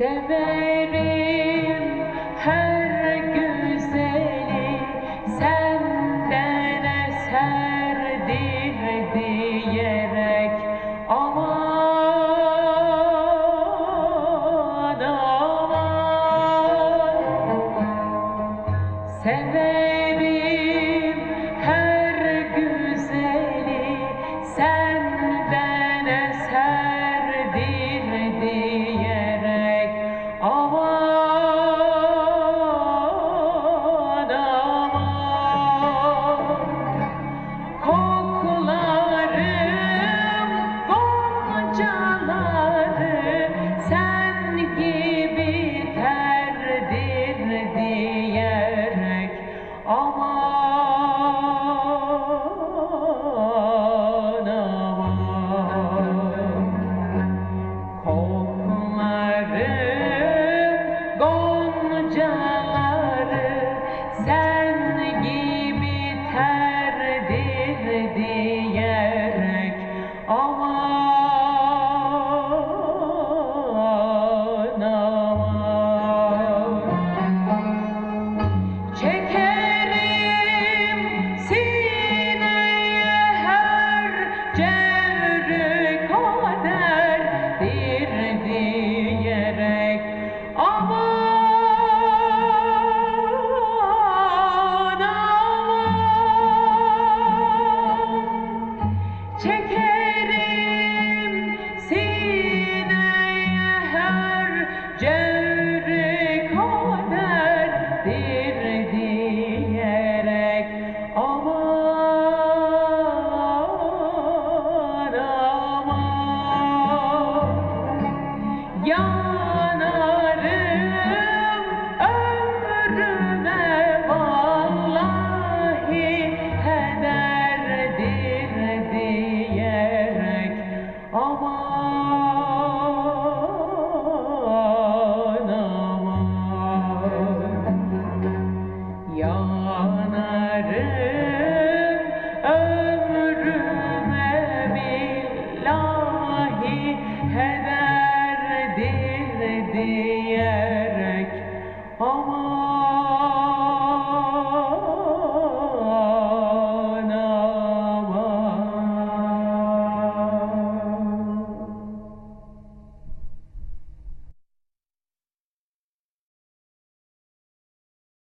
Severim her güzeli senden eserdir diyerek. Aman aman. Severim me.